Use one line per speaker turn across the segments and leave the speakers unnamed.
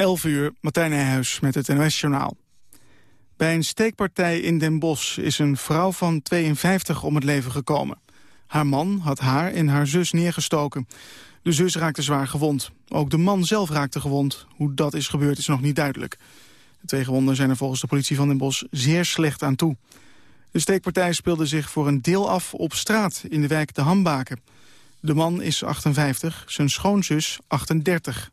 11 uur, Martijn Nijhuis met het NOS-journaal. Bij een steekpartij in Den Bosch is een vrouw van 52 om het leven gekomen. Haar man had haar en haar zus neergestoken. De zus raakte zwaar gewond. Ook de man zelf raakte gewond. Hoe dat is gebeurd is nog niet duidelijk. De twee gewonden zijn er volgens de politie van Den Bosch zeer slecht aan toe. De steekpartij speelde zich voor een deel af op straat in de wijk De Hambaken. De man is 58, zijn schoonzus 38.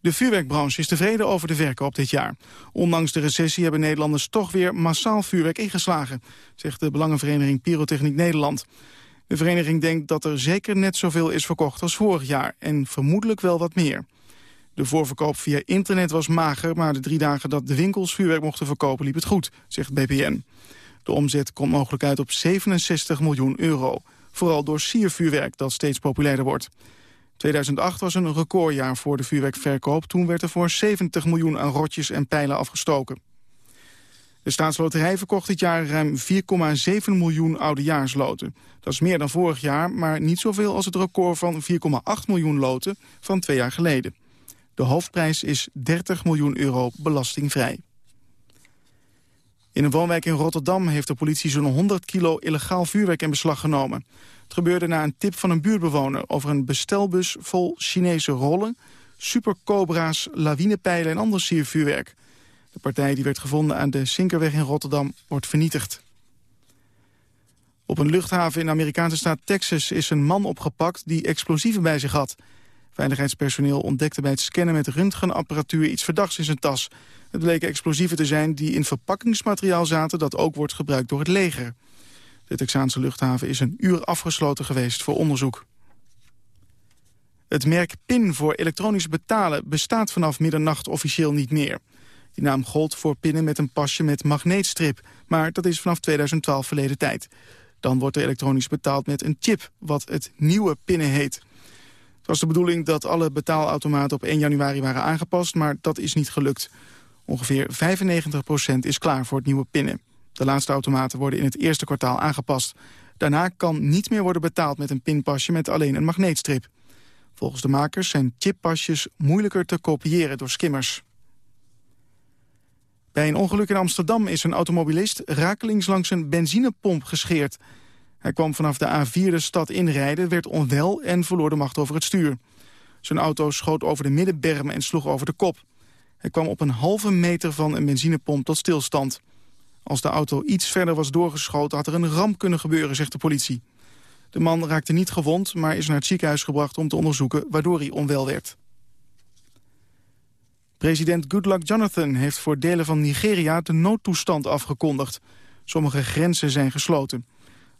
De vuurwerkbranche is tevreden over de verkoop dit jaar. Ondanks de recessie hebben Nederlanders toch weer massaal vuurwerk ingeslagen, zegt de Belangenvereniging Pyrotechniek Nederland. De vereniging denkt dat er zeker net zoveel is verkocht als vorig jaar en vermoedelijk wel wat meer. De voorverkoop via internet was mager, maar de drie dagen dat de winkels vuurwerk mochten verkopen liep het goed, zegt BPN. De omzet komt mogelijk uit op 67 miljoen euro. Vooral door siervuurwerk dat steeds populairder wordt. 2008 was een recordjaar voor de vuurwerkverkoop. Toen werd er voor 70 miljoen aan rotjes en pijlen afgestoken. De staatsloterij verkocht dit jaar ruim 4,7 miljoen oudejaarsloten. Dat is meer dan vorig jaar, maar niet zoveel als het record van 4,8 miljoen loten van twee jaar geleden. De hoofdprijs is 30 miljoen euro belastingvrij. In een woonwijk in Rotterdam heeft de politie zo'n 100 kilo illegaal vuurwerk in beslag genomen. Het gebeurde na een tip van een buurtbewoner over een bestelbus vol Chinese rollen, supercobra's, lawinepijlen en ander siervuurwerk. De partij die werd gevonden aan de Sinkerweg in Rotterdam wordt vernietigd. Op een luchthaven in de Amerikaanse staat Texas is een man opgepakt die explosieven bij zich had. Veiligheidspersoneel ontdekte bij het scannen met röntgenapparatuur iets verdachts in zijn tas. Het bleken explosieven te zijn die in verpakkingsmateriaal zaten dat ook wordt gebruikt door het leger. De Texaanse luchthaven is een uur afgesloten geweest voor onderzoek. Het merk PIN voor elektronisch betalen bestaat vanaf middernacht officieel niet meer. Die naam gold voor pinnen met een pasje met magneetstrip. Maar dat is vanaf 2012 verleden tijd. Dan wordt er elektronisch betaald met een chip, wat het nieuwe pinnen heet. Het was de bedoeling dat alle betaalautomaten op 1 januari waren aangepast... maar dat is niet gelukt. Ongeveer 95% is klaar voor het nieuwe pinnen. De laatste automaten worden in het eerste kwartaal aangepast. Daarna kan niet meer worden betaald met een pinpasje met alleen een magneetstrip. Volgens de makers zijn chippasjes moeilijker te kopiëren door skimmers. Bij een ongeluk in Amsterdam is een automobilist rakelings langs een benzinepomp gescheerd. Hij kwam vanaf de A4 de stad inrijden, werd onwel en verloor de macht over het stuur. Zijn auto schoot over de middenberm en sloeg over de kop. Hij kwam op een halve meter van een benzinepomp tot stilstand. Als de auto iets verder was doorgeschoten had er een ramp kunnen gebeuren, zegt de politie. De man raakte niet gewond, maar is naar het ziekenhuis gebracht om te onderzoeken waardoor hij onwel werd. President Goodluck Jonathan heeft voor delen van Nigeria de noodtoestand afgekondigd. Sommige grenzen zijn gesloten.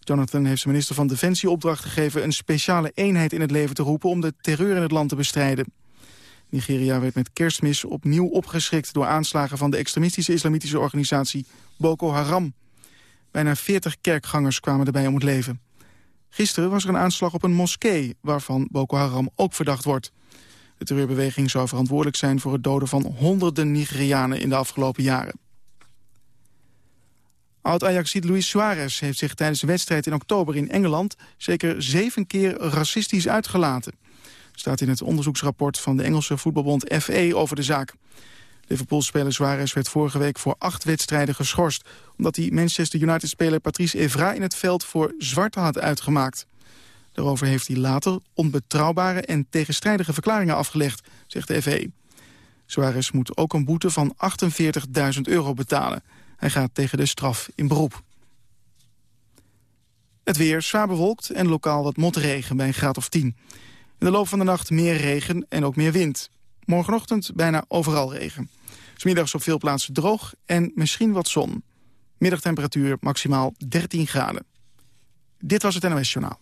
Jonathan heeft zijn minister van Defensie opdracht gegeven... een speciale eenheid in het leven te roepen om de terreur in het land te bestrijden. Nigeria werd met kerstmis opnieuw opgeschrikt... door aanslagen van de extremistische islamitische organisatie Boko Haram. Bijna 40 kerkgangers kwamen erbij om het leven. Gisteren was er een aanslag op een moskee... waarvan Boko Haram ook verdacht wordt. De terreurbeweging zou verantwoordelijk zijn voor het doden van honderden Nigerianen in de afgelopen jaren. Oud-Ajaxiet Luis Suarez heeft zich tijdens de wedstrijd in oktober in Engeland... zeker zeven keer racistisch uitgelaten staat in het onderzoeksrapport van de Engelse voetbalbond FA over de zaak. Liverpool-speler Suarez werd vorige week voor acht wedstrijden geschorst... omdat hij Manchester United-speler Patrice Evra in het veld voor zwart had uitgemaakt. Daarover heeft hij later onbetrouwbare en tegenstrijdige verklaringen afgelegd, zegt de FA. Suarez moet ook een boete van 48.000 euro betalen. Hij gaat tegen de straf in beroep. Het weer zwaar bewolkt en lokaal wat motregen bij een graad of 10. In de loop van de nacht meer regen en ook meer wind. Morgenochtend bijna overal regen. Smiddags op veel plaatsen droog en misschien wat zon. Middagtemperatuur maximaal 13 graden. Dit was het NOS Journaal.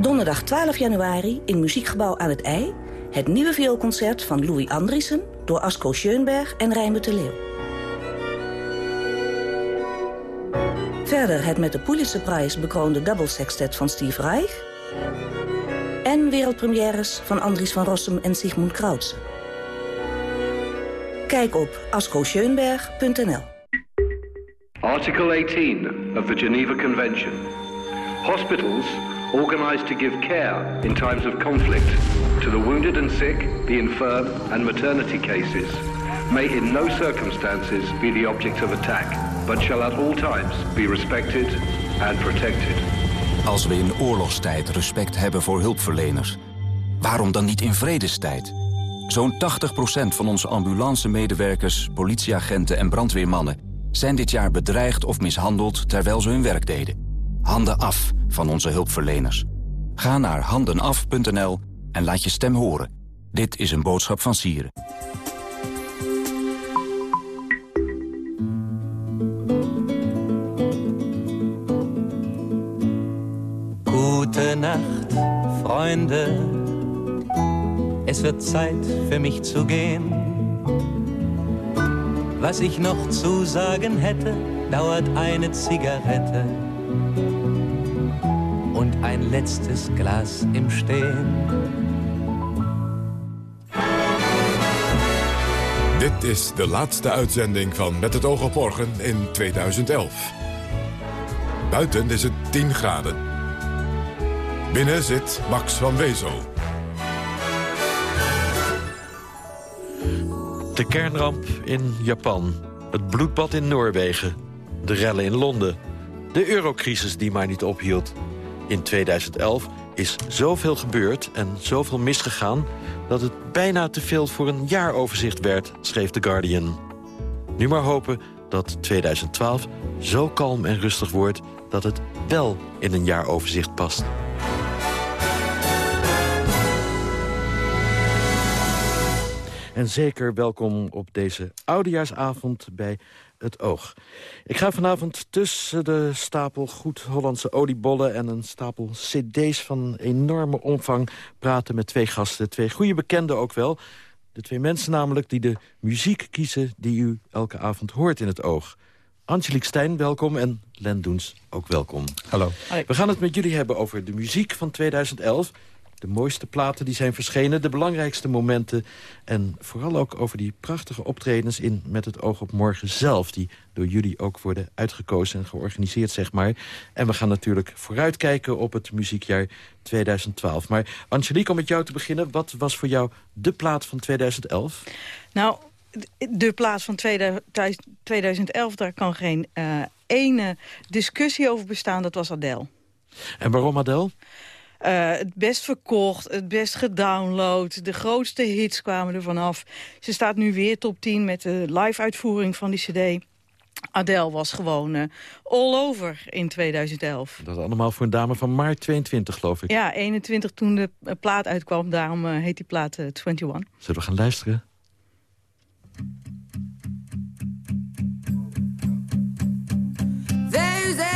Donderdag 12 januari in Muziekgebouw aan het IJ... het nieuwe vioolconcert van Louis Andriessen... door Asko Schoenberg en Rijnbert de Leeuw. Verder het met de Pulitzerprijs bekroonde Double Sextet van Steve Reich... en wereldpremières van Andries van Rossum en Sigmund Krautsen. Kijk op ascoscheunberg.nl.
Article 18 of the Geneva Convention. Hospitals organised to give care in times of conflict to the wounded and sick, the infirm and maternity cases, may in no circumstances be the object of attack, but shall at all times be respected and protected.
Als we in oorlogstijd respect hebben voor hulpverleners, waarom dan niet in vredestijd? Zo'n 80% van onze ambulance-medewerkers, politieagenten en brandweermannen... zijn dit jaar bedreigd of mishandeld terwijl ze hun werk deden. Handen af van onze hulpverleners. Ga naar handenaf.nl en laat je stem horen. Dit is een boodschap van Sieren.
Freunde. Es wird Zeit für mich zu gehen. Was ich noch zu sagen hätte, dauert eine Zigarette und ein letztes Glas im Stehen.
Dit is de laatste uitzending van Met het oog op morgen in 2011. Buiten is het 10 graden. Binnen zit Max van Wezel.
De kernramp in Japan. Het bloedbad in Noorwegen. De rellen in Londen. De eurocrisis die maar niet ophield. In 2011 is zoveel gebeurd en zoveel misgegaan... dat het bijna te veel voor een jaaroverzicht werd, schreef The Guardian. Nu maar hopen dat 2012 zo kalm en rustig wordt... dat het wel in een jaaroverzicht past. En zeker welkom op deze oudejaarsavond bij het oog. Ik ga vanavond tussen de stapel goed Hollandse oliebollen... en een stapel cd's van enorme omvang praten met twee gasten. Twee goede bekenden ook wel. De twee mensen namelijk die de muziek kiezen... die u elke avond hoort in het oog. Angelique Stijn, welkom. En Len Doens, ook welkom.
Hallo.
We gaan het met jullie hebben over de muziek van 2011... De mooiste platen die zijn verschenen, de belangrijkste momenten... en vooral ook over die prachtige optredens in Met het oog op morgen zelf... die door jullie ook worden uitgekozen en georganiseerd, zeg maar. En we gaan natuurlijk vooruitkijken op het muziekjaar 2012. Maar Angelique, om met jou te beginnen... wat was voor jou de plaat van 2011?
Nou, de plaat van 2011, daar kan geen uh, ene discussie over bestaan. Dat was Adele.
En waarom Adele?
Uh, het best verkocht, het best gedownload. De grootste hits kwamen er vanaf. Ze staat nu weer top 10 met de live-uitvoering van die cd. Adele was gewoon uh, all over in 2011.
Dat allemaal voor een dame van maart 22, geloof ik.
Ja, 21 toen de plaat uitkwam. Daarom uh, heet die plaat 21.
Zullen we gaan luisteren?
There's a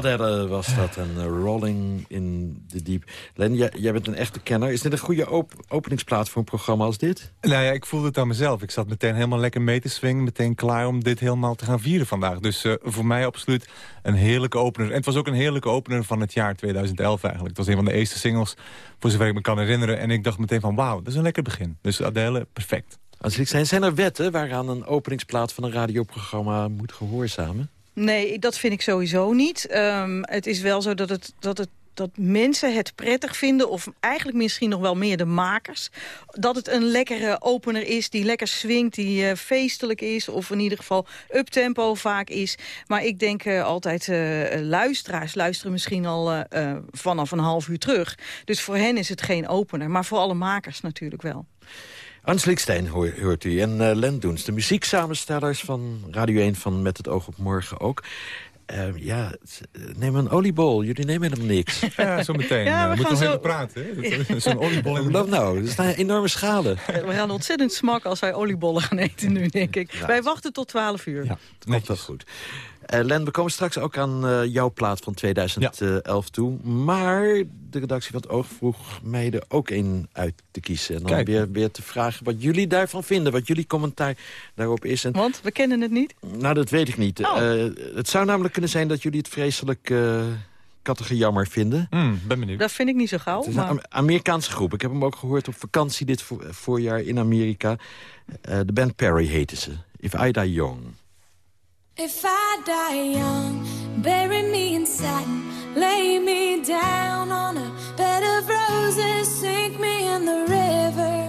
Adele was dat, en eh, Rolling in the Deep. Len, jij, jij bent een echte kenner. Is dit een goede op openingsplaats voor een programma als dit?
Nou ja, ik voelde het aan mezelf. Ik zat meteen helemaal lekker mee te swingen. Meteen klaar om dit helemaal te gaan vieren vandaag. Dus eh, voor mij absoluut een heerlijke opener. En het was ook een heerlijke opener van het jaar 2011 eigenlijk. Het was een van de eerste singles, voor zover ik me kan herinneren. En ik dacht meteen van wauw, dat is een lekker begin. Dus Adele, perfect.
Als ik zijn, zijn er wetten waaraan een openingsplaat van een radioprogramma moet gehoorzamen?
Nee, dat vind ik sowieso niet. Ehm, het is wel zo dat, het, dat, het, dat mensen het prettig vinden... of eigenlijk misschien nog wel meer de makers... dat het een lekkere opener is die lekker swingt, die eh, feestelijk is... of in ieder geval uptempo vaak is. Maar ik denk eh, altijd, eh, luisteraars luisteren misschien al vanaf een half uur terug. Dus voor hen is het geen opener, maar voor alle makers natuurlijk wel.
Angelique Stijn hoor- hoort u en eh Len Doens, de muzieksamenstellers van Radio 1 van Met het oog op morgen ook. Eh, ja, eh, neem een oliebol. Jullie nemen helemaal niks.
Ja, zo meteen.
Ja, we
we moeten
gaan
nog
zo-
even praten. Dat Zo'n oliebol in de
Wat nou? Dat zijn enorme schalen.
Eh, We gaan ontzettend smak als wij oliebollen gaan eten nu, denk ik. Wij wachten tot 12 uur.
Ja,
Komt dat goed. Eh, Len, we komen straks ook aan eh, jouw plaat van 2011 toe. Maar de redactie van het Oog vroeg mij er ook een uit te kiezen. En dan
Kijk.
weer, weer te vragen wat jullie daarvan vinden. Wat jullie commentaar daarop is. En,
Want we kennen het niet.
nou, dat weet ik niet.
Oh.
Eh, het zou namelijk kunnen zijn dat jullie het vreselijk eh kattenjammer vinden.
Mm, ben benieuwd.
Dat vind ik niet zo gauw.
Het is een
Maar...
Amerikaanse groep. Ik heb hem ook gehoord op vakantie dit vo- voorjaar in Amerika. Eh, de band Perry heette ze. If I Die Young.
If I die young, bury me in satin, lay me down on a bed of roses, sink me in the river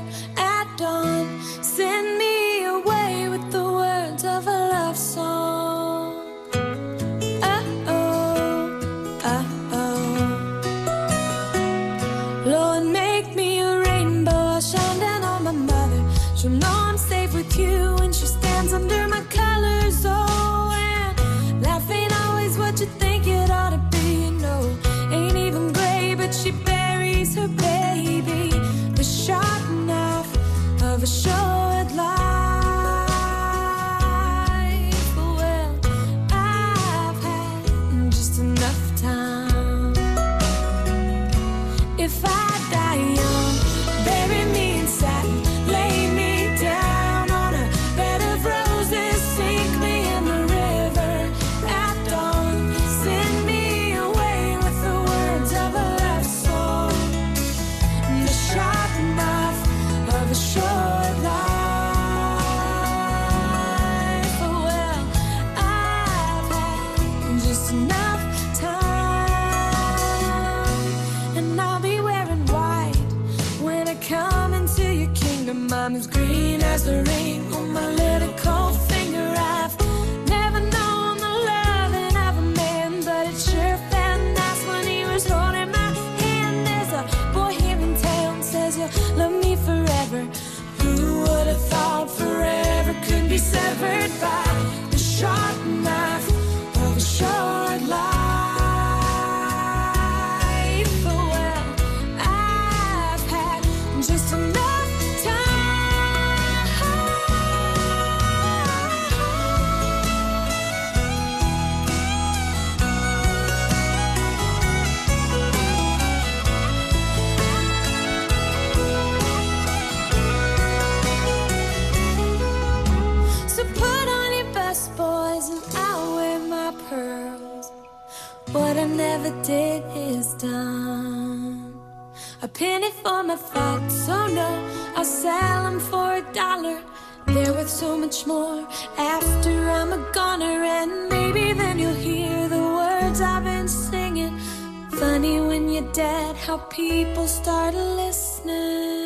as green as the rain on my so no, I'll sell them for a dollar. They're worth so much more after I'm a goner, and maybe then you'll hear the words I've been singing. Funny when you're dead, how people start listening.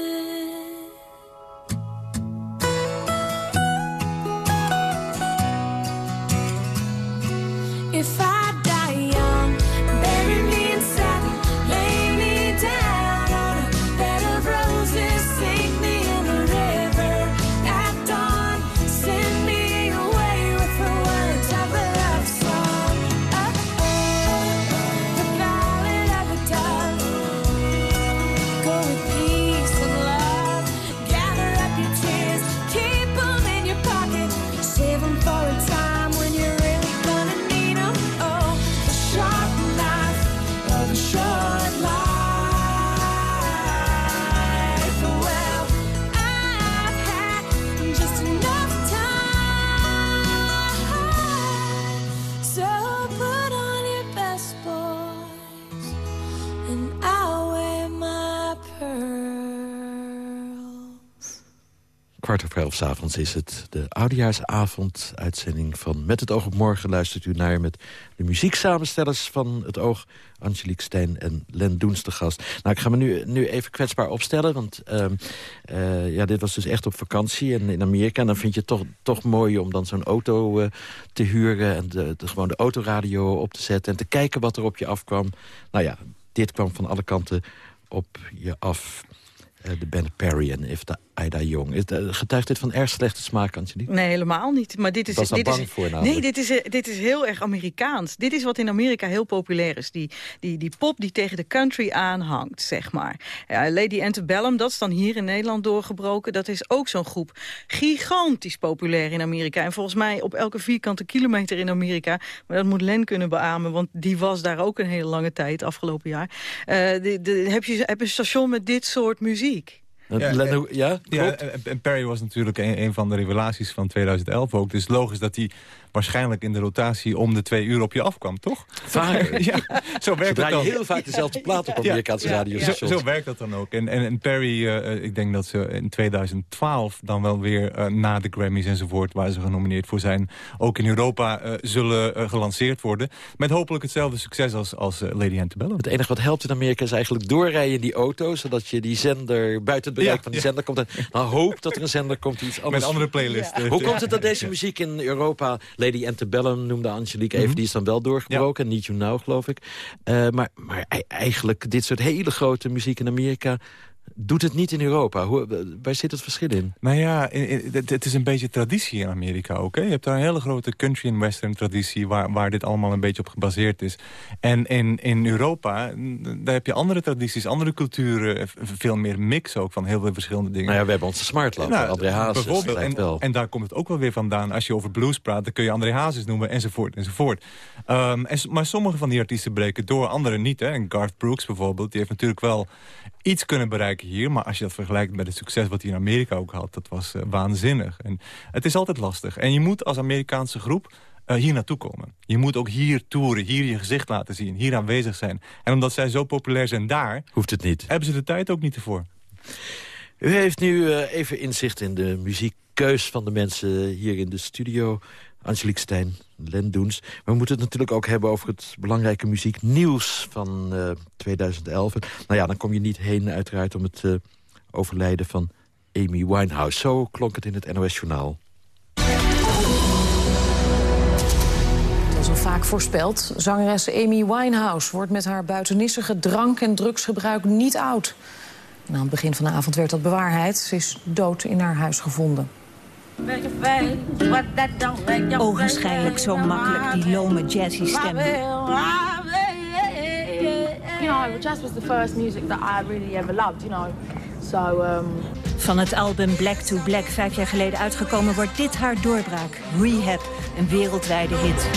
's avonds is het de oudejaarsavond uitzending van Met het oog op morgen luistert u naar met de muzieksamenstellers van het oog Angelique Stijn en Len Doens. Nou, ik ga me nu, nu even kwetsbaar opstellen, want ehm, eh, ja, dit was dus echt op vakantie en in Amerika. En dan vind je het toch, toch mooi om dan zo'n auto eh, te huren en de, de, gewoon de autoradio op te zetten en te kijken wat er op je afkwam. Nou ja, dit kwam van alle kanten op je af. Eh, de band Perry en Ifta Ida Jong. Is- eh, Getuigt dit van erg slechte smaak, Angelique?
Nee, helemaal niet. Maar dit is,
Was
dit is,
bang voor namelijk.
Nee, dit is, eh, dit is heel erg Amerikaans. Dit is wat in Amerika heel populair is. Die, die, die pop die tegen de country aanhangt, zeg maar. Ja, Lady Antebellum, dat is dan hier in Nederland doorgebroken. Dat is ook zo'n groep. Gigantisch populair in Amerika. En volgens mij op elke vierkante kilometer in Amerika. Maar dat moet Len kunnen beamen, want die was daar ook een hele lange tijd, afgelopen jaar. Eh, de, de, heb, je, heb je een station met dit soort muziek?
Ja,
Ja, eh,
ja,
Ja,
klopt.
en- en Perry was natuurlijk een, een van de revelaties van 2011 ook. Dus logisch dat hij waarschijnlijk in de rotatie om de twee uur op je afkwam, toch?
Vaak.
ja, zo werkt het
draaien
dan.
heel vaak dezelfde plaat op Amerikaanse
Ja, ja.
radiostations.
Zo, zo werkt dat dan ook. En, en, en Perry, eh, eh, ik denk dat ze in 2012 dan wel weer eh, na de Grammys enzovoort... waar ze genomineerd voor zijn, ook in Europa eh, zullen gelanceerd worden. Met hopelijk hetzelfde succes als, als Lady Antebellum.
Het enige wat helpt in Amerika is eigenlijk doorrijden in die auto... zodat je die zender buiten het bereik
Ja,
van die
ja.
zender komt. En dan hoop dat er een zender komt die iets anders...
Met andere playlists.
Hoe komt het dat deze muziek in Europa... Lady Antebellum noemde Angelique even,
Mhm.
die is dan wel doorgebroken. Need You Now, geloof ik. Eh, maar maar e- eigenlijk, dit soort hele grote muziek in Amerika... doet het niet in Europa. Hoe, waar zit het verschil in?
Nou ja, het, is een beetje traditie in Amerika ook. Hè? Je hebt daar een hele grote country en western traditie... Waar, waar dit allemaal een beetje op gebaseerd is. En in, in Europa, daar heb je andere tradities, andere culturen... v- veel meer mix ook van heel veel verschillende dingen.
Nou ja, we hebben onze smartlap,
Nou,
André Hazes.
Bijvoorbeeld, en,
wel.
en daar komt het ook wel weer vandaan. Als je over blues praat, dan kun je André Hazes noemen, enzovoort, enzovoort. Ehm, en, maar sommige van die artiesten breken door, andere niet. Hè. En Garth Brooks bijvoorbeeld, die heeft natuurlijk wel iets kunnen bereiken hier. Maar als je dat vergelijkt met het succes wat hij in Amerika ook had... dat was eh, waanzinnig. En het is altijd lastig. En je moet als Amerikaanse groep eh, hier naartoe komen. Je moet ook hier toeren, hier je gezicht laten zien, hier aanwezig zijn. En omdat zij zo populair zijn daar...
Hoeft het niet.
hebben ze de tijd ook niet ervoor.
U heeft nu eh, even inzicht in de muziekkeus van de mensen hier in de studio. Angelique Stijn, Len Doens. Maar we moeten het natuurlijk ook hebben over het belangrijke muzieknieuws van eh 2011. En, Nou ja, dan kom je niet heen uiteraard om het eh, overlijden van Amy Winehouse. Zo klonk het in het NOS Journaal.
Vaak voorspeld, zangeres Amy Winehouse... wordt met haar buitenissige drank- en drugsgebruik niet oud. En aan het begin van de avond werd dat bewaarheid. Ze is dood in haar huis gevonden.
Ogenschijnlijk zo makkelijk, die lome jazzy stem.
You know, jazz was the first music that I really ever loved, you know. So, um,
Van het album Black to Black, vijf jaar geleden uitgekomen... wordt dit haar doorbraak. Rehab, een wereldwijde hit.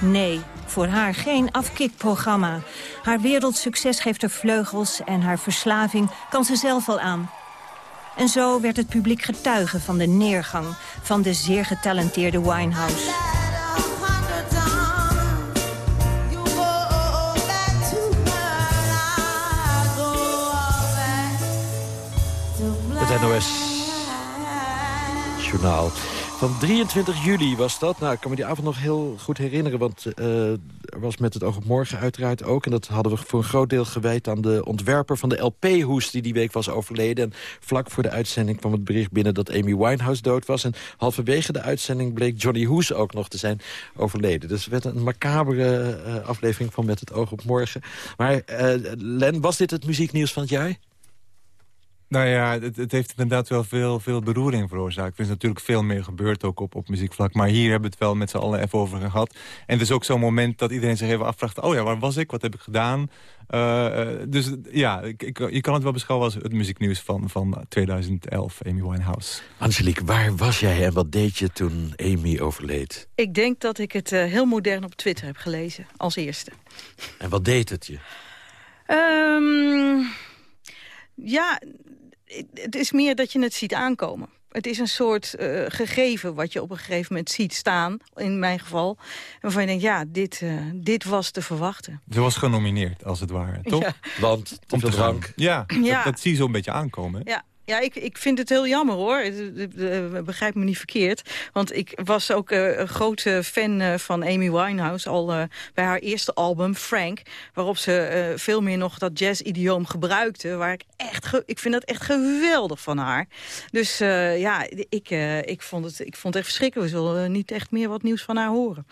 Nee, voor haar geen afkikprogramma. Haar wereldsucces geeft haar vleugels en haar verslaving kan ze zelf al aan. En zo werd het publiek getuige van de neergang van de zeer getalenteerde Winehouse.
Het NOS Journaal. Van 23 juli was dat. Nou, ik kan me die avond nog heel goed herinneren. Want uh, er was met het oog op morgen uiteraard ook. En dat hadden we voor een groot deel gewijd aan de ontwerper van de LP-hoes... die die week was overleden. En vlak voor de uitzending kwam het bericht binnen dat Amy Winehouse dood was. En halverwege de uitzending bleek Johnny Hoes ook nog te zijn overleden. Dus het werd een macabere uh, aflevering van Met het oog op morgen. Maar uh, Len, was dit het muzieknieuws van het jaar?
Nou ja, het, het, heeft inderdaad wel veel, veel beroering veroorzaakt. Er is natuurlijk veel meer gebeurd ook op, op muziekvlak. Maar hier hebben we het wel met z'n allen even over gehad. En het is ook zo'n moment dat iedereen zich even afvraagt... oh ja, waar was ik? Wat heb ik gedaan? Uh, dus ja, ik, ik, je kan het wel beschouwen als het muzieknieuws van, van 2011, Amy Winehouse.
Angelique, waar was jij en wat deed je toen Amy overleed?
Ik denk dat ik het uh, heel modern op Twitter heb gelezen, als eerste.
En wat deed het je?
Um, ja, het is meer dat je het ziet aankomen. Het is een soort uh, gegeven wat je op een gegeven moment ziet staan, in mijn geval. Waarvan je denkt, ja, dit, uh, dit was te verwachten.
Ze was genomineerd, als het ware, toch?
Ja. Want, om te drank.
Ja, ja. Dat, dat, zie je zo'n beetje aankomen.
Ja. Ja, ik, ik vind het heel jammer hoor. Begrijp me niet verkeerd. Want ik was ook uh, een grote fan uh, van Amy Winehouse. Al bij haar eerste album, Frank. Waarop ze veel meer nog dat jazz-idioom gebruikte. Waar ik echt... Ik vind dat echt geweldig van haar. Dus ja, ik, ik, vond het, ik vond het echt verschrikkelijk. We zullen niet echt meer wat nieuws van haar horen.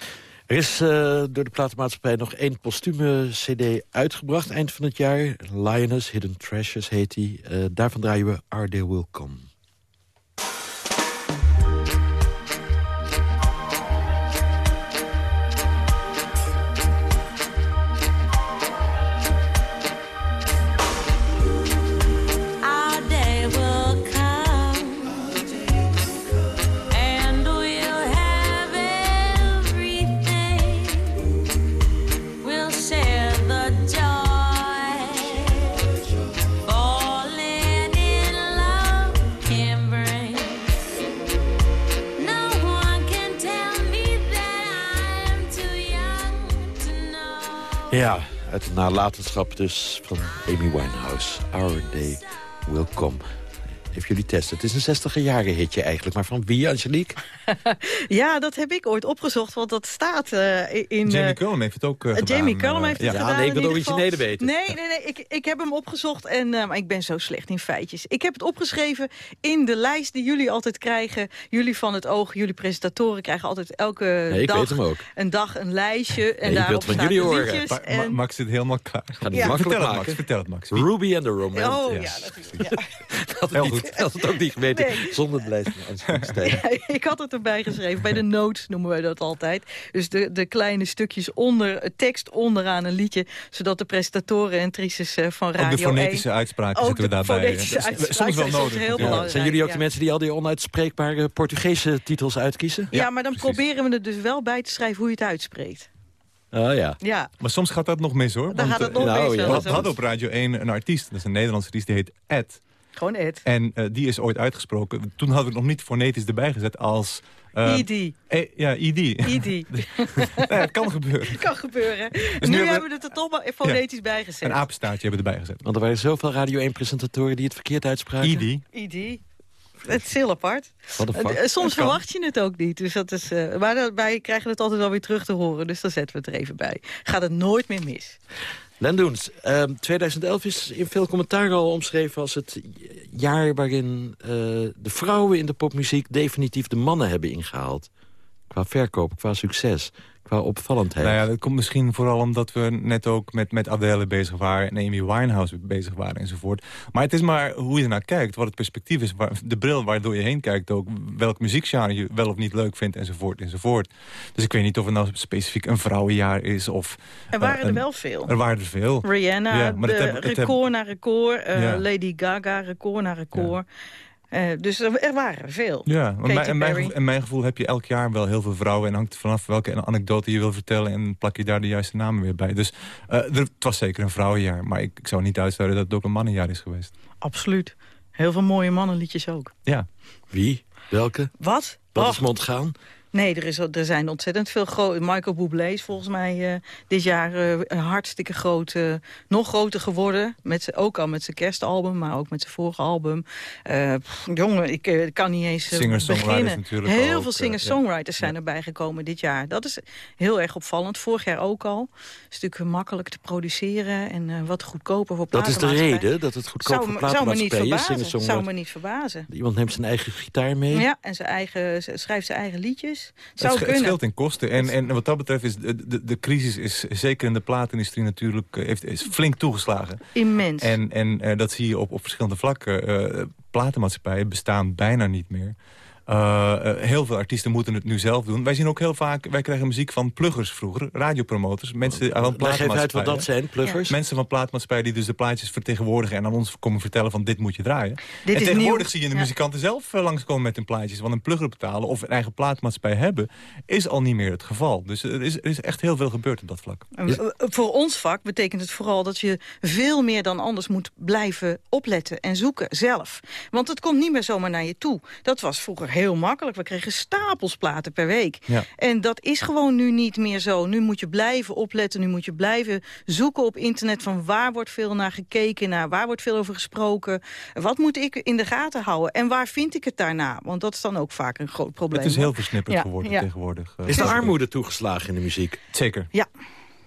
Er is uh, door de platenmaatschappij nog één postume cd uitgebracht eind van het jaar. Lioness, Hidden Treasures heet die. Uh, daarvan draaien we Are They Will Come. Ja, het nalatenschap dus van Amy Winehouse. Our Day Will Come. Even jullie testen. Het is een 60 jaren hitje eigenlijk. Maar van wie, Angelique?
ja, dat heb ik ooit opgezocht, want dat staat uh, in...
Jamie uh, Cullum heeft het ook uh, gedaan.
Jamie Cullum heeft het
ja.
gedaan.
Ja, nee, ik wil de originele weten.
Nee, nee, nee. Ik, ik heb hem opgezocht en maar ik ben zo slecht in feitjes. Ik heb het opgeschreven in de lijst die jullie altijd krijgen. Jullie van het oog, jullie presentatoren krijgen altijd elke
nee,
dag...
Weet hem ook.
Een dag een lijstje en
nee,
daarop
van
staan
jullie horen.
Ma
en...
Max zit helemaal klaar.
Ga ja.
vertel het, Max. Vertel het, Max.
Ruby and the Romance.
Oh,
yes.
ja, natuurlijk. Ja.
dat
Heel
niet,
goed.
had het ook niet geweten.
Nee.
Zonder het lijst van
ja, Ik had het erbij geschreven. Bij de notes noemen we dat altijd. Dus de, de kleine stukjes onder, tekst onderaan een liedje. Zodat de presentatoren en trices uh, van Radio
Ook de fonetische
1...
uitspraken zitten we daarbij. Dat is
uitspraken
soms wel nodig.
heel
Ja.
belangrijk.
Zijn jullie ook
ja.
de mensen die al die onuitspreekbare Portugese titels uitkiezen?
Ja, maar dan
precies.
proberen we het dus wel bij te schrijven hoe je het uitspreekt.
Oh ja.
Ja,
Maar soms gaat dat nog mis hoor.
dan
want,
gaat het
eh,
nog
nou, ja.
We hadden op Radio 1 een artiest, dat is een Nederlandse artiest, die heet Ed.
Gewoon Ed.
En eh, die is ooit uitgesproken. Toen hadden we het nog niet fonetisch erbij gezet als... eh,
ID.
eh, ja, ID.
ID.
Ja, het kan gebeuren.
kan gebeuren. nu,
Dus nu hebben
hebben we het er toch maar fonetisch bij gezet.
Een apenstaartje hebben we erbij gezet.
Want er waren zoveel Radio 1-presentatoren die het verkeerd uitspraken.
ID.
ID. Het is heel apart. Eh, Soms verwacht je het ook niet. Dus dat is, eh, maar wij krijgen het altijd wel weer terug te horen. Dus dan zetten we het er even bij. Gaat het nooit meer mis.
Len Doens, ehm, 2011 is in veel commentaar al omschreven als het jaar waarin eh, de vrouwen in de popmuziek definitief de mannen hebben ingehaald. Qua verkoop, qua succes, qua opvallendheid.
Nou ja, dat komt misschien vooral omdat we net ook met, met Adele bezig waren... en Amy Winehouse bezig waren enzovoort. Maar het is maar hoe je ernaar kijkt, wat het perspectief is... Waar, de bril waardoor je heen kijkt ook... welk muziekgenre je wel of niet leuk vindt enzovoort enzovoort. Dus ik weet niet of het nou specifiek een vrouwenjaar is of...
Er waren
eh,
er
een-
wel veel.
Er waren er veel.
Rihanna,
Ja, maar
de
het heb- het heb-
record na record. eh,
Ja.
Lady Gaga, record na record. Eh, dus er, waren er veel.
Ja,
Katy
mijn, in, mijn, gevoel- in mijn gevoel heb je elk jaar wel heel veel vrouwen... en hangt er vanaf welke anekdote je wil vertellen... en plak je daar de juiste namen weer bij. Dus eh, er, het was zeker een vrouwenjaar. Maar ik, ik zou niet uitsluiten dat het ook een mannenjaar is geweest.
Absoluut. Heel veel mooie mannenliedjes ook.
Ja.
Wie? Welke?
Wat?
Wat
Och,
is me ontgaan?
Nee, er, is, er zijn ontzettend veel grote... Michael Bublé is volgens mij uh, dit jaar uh, hartstikke groot. Uh, nog groter geworden. Met, ook al met zijn kerstalbum, maar ook met zijn vorige album. Pff, jongen, ik kan niet eens beginnen. Heel
ook,
veel singer-songwriters zijn erbij gekomen dit jaar. Dat is heel erg opvallend. Vorig jaar ook al. Het is natuurlijk makkelijk te produceren en wat goedkoper voor
Dat is de reden dat het goedkoper voor platenmaatschappij is.
Zou me niet verbazen.
Iemand neemt zijn eigen gitaar mee.
Ja, en zijn eigen, schrijft zijn eigen liedjes.
Zou
het,
het scheelt in kosten. En, en wat dat betreft is de, de, de crisis is zeker in de plaatindustrie natuurlijk heeft, is flink toegeslagen.
Immens.
En, en uh, dat zie je op, op verschillende vlakken. Uh, platenmaatschappijen bestaan bijna niet meer. Uh, heel veel artiesten moeten het nu zelf doen. Wij zien ook heel vaak, wij krijgen muziek van pluggers vroeger, radiopromoters. Mensen van
plaatmaatschappijen. uit wat dat zijn, pluggers?
Ja. Mensen van plaatmaatschappijen die dus de plaatjes vertegenwoordigen... en aan ons komen vertellen van dit moet je draaien.
Dit
en tegenwoordig zie je de muzikanten zelf langskomen met hun plaatjes. Want een plugger betalen of een eigen plaatmaatschappij hebben... is al niet meer het geval. Dus er is, er is echt heel veel gebeurd op dat vlak.
Voor ons vak betekent het vooral dat je veel meer dan anders moet blijven opletten en zoeken zelf. Want het komt niet meer zomaar naar je toe. Dat was vroeger heel makkelijk. We kregen stapels platen per week.
Ja.
En dat is gewoon nu niet meer zo. Nu moet je blijven opletten. Nu moet je blijven zoeken op internet van waar wordt veel naar gekeken. Naar waar wordt veel over gesproken. Wat moet ik in de gaten houden? En waar vind ik het daarna? Want dat is dan ook vaak een groot probleem.
Het is heel versnipperd ja. geworden ja. tegenwoordig.
Is de armoede toegeslagen in de muziek?
Zeker.
Ja.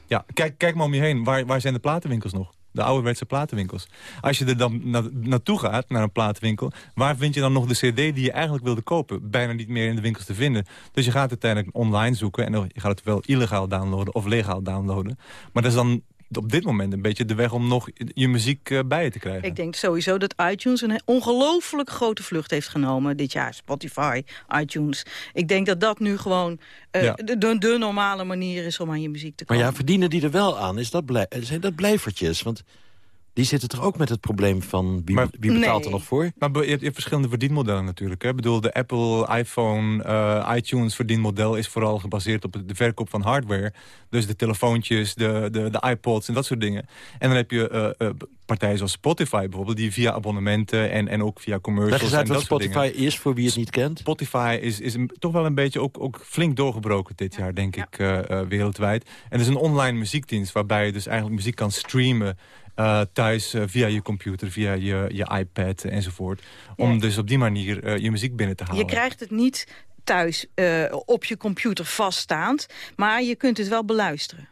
Ja, kijk, kijk maar om je heen. Waar, waar zijn de platenwinkels nog? De ouderwetse platenwinkels. Als je er dan na, naartoe gaat, naar een platenwinkel... waar vind je dan nog de cd die je eigenlijk wilde kopen? Bijna niet meer in de winkels te vinden. Dus je gaat uiteindelijk online zoeken... en je gaat het wel illegaal downloaden of legaal downloaden. Maar dat is dan op dit moment een beetje de weg om nog je muziek uh, bij je te krijgen.
Ik denk sowieso dat iTunes een ongelooflijk grote vlucht heeft genomen dit jaar. Spotify, iTunes. Ik denk dat dat nu gewoon uh, ja. de, de, de, normale manier is om aan je muziek te komen.
Maar ja, verdienen die er wel aan? Is dat blij zijn dat blijvertjes? Want die zitten toch ook met het probleem van wie,
maar,
wie betaalt
nee.
er nog voor?
Maar je hebt, je hebt verschillende verdienmodellen natuurlijk. Hè? Ik bedoel, de Apple, iPhone, uh, iTunes verdienmodel is vooral gebaseerd op de verkoop van hardware. Dus de telefoontjes, de, de, de iPods en dat soort dingen. En dan heb je uh, uh, partijen zoals Spotify bijvoorbeeld... die via abonnementen en, en ook via commercials...
Leg eens uit
en
wat Spotify is, voor wie het niet kent.
Spotify is, is een, toch wel een beetje ook, ook flink doorgebroken dit jaar, denk ja. ik, uh, wereldwijd. En het is een online muziekdienst waarbij je dus eigenlijk muziek kan streamen... Uh, thuis uh, via je computer, via je, je iPad enzovoort. Om ja. dus op die manier uh, je muziek binnen te halen.
Je krijgt het niet thuis op je computer vaststaand, maar je kunt het wel beluisteren.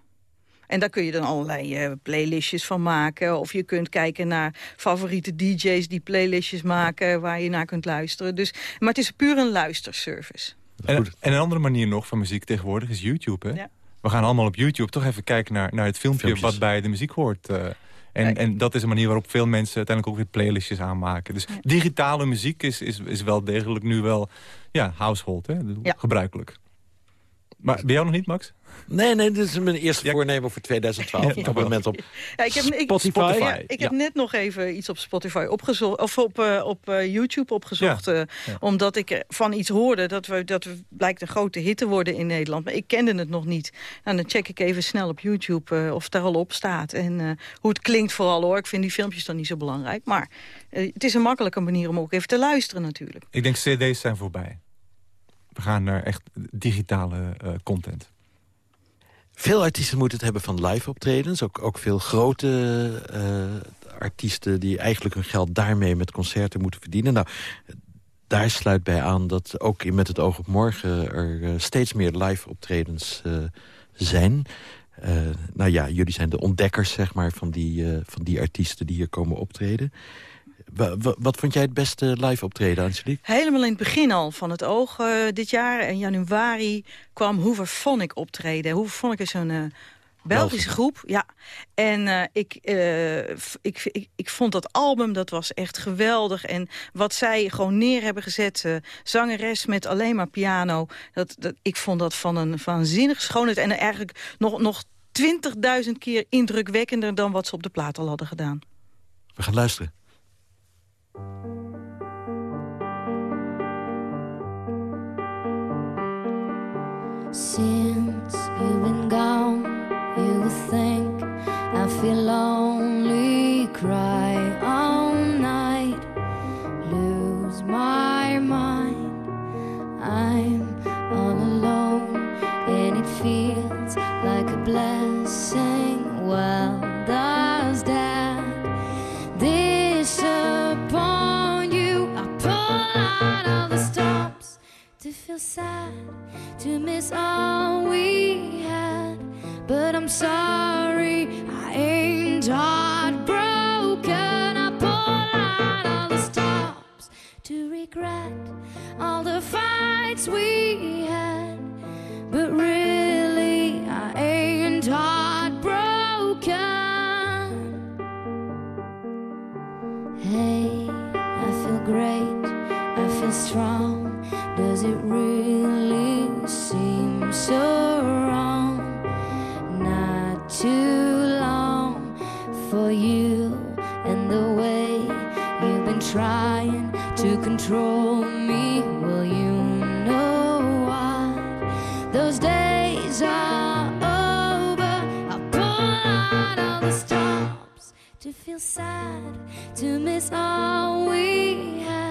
En daar kun je dan allerlei uh, playlistjes van maken. Of je kunt kijken naar favoriete DJ's die playlistjes maken... waar je naar kunt luisteren. Dus, maar het is puur een luisterservice.
En, en een andere manier nog van muziek tegenwoordig is YouTube. Hè? Ja. We gaan allemaal op YouTube toch even kijken naar, naar het filmpje... Filmpjes. wat bij de muziek hoort. Uh, en, en, dat is een manier waarop veel mensen uiteindelijk ook weer playlistjes aanmaken. Dus digitale muziek is, is, is wel degelijk nu wel ja, household, hè? Ja. gebruikelijk. Maar bij jou nog niet, Max?
Nee, nee, dit is mijn eerste ja. voornemen voor 2012. Ja, op het moment op
ja, ik heb, ik,
Spotify.
Spotify. Ja, ik heb net nog even iets op Spotify opgezocht, of op, uh, op uh, YouTube opgezocht. Uh, omdat ik van iets hoorde dat we, dat we blijkt een grote hit te worden in Nederland. Maar ik kende het nog niet. Nou, dan check ik even snel op YouTube of het er al op staat. En hoe het klinkt vooral hoor. Ik vind die filmpjes dan niet zo belangrijk. Maar het is een makkelijke manier om ook even te luisteren natuurlijk.
Ik denk cd's zijn voorbij. We gaan naar echt digitale content.
Veel artiesten moeten het hebben van live optredens. Ook, ook veel grote uh, artiesten die eigenlijk hun geld daarmee met concerten moeten verdienen. Nou, daar sluit bij aan dat ook in Met het oog op morgen... er uh, steeds meer live optredens zijn. nou ja, jullie zijn de ontdekkers zeg maar, van, die, van die artiesten die hier komen optreden. Wat, vond jij het beste live optreden, Angelique?
Helemaal in het begin al van het oog uh, dit jaar. In januari kwam Hooverphonic optreden. Hooverphonic is een uh, Belgische groep. Ja. En uh, ik, ik, ik, ik vond dat album, dat was echt geweldig. En wat zij gewoon neer hebben gezet, zangeres met alleen maar piano. Dat, dat, ik vond dat van een waanzinnige schoonheid. En eigenlijk nog, nog 20.000 keer indrukwekkender dan wat ze op de plaat al hadden gedaan.
We gaan luisteren.
Since you've been gone, you think I feel lonely, cry feel sad to miss all we had. But I'm sorry, I ain't heartbroken. I pull out all the stops to regret all the fights we had. But really, I ain't heartbroken. Hey, I feel great, I feel strong. It really seem so wrong? Not too long for you and the way you've been trying to control me. Well, you know what? Those days are over. I pull out all the stops to feel sad, to miss all we had.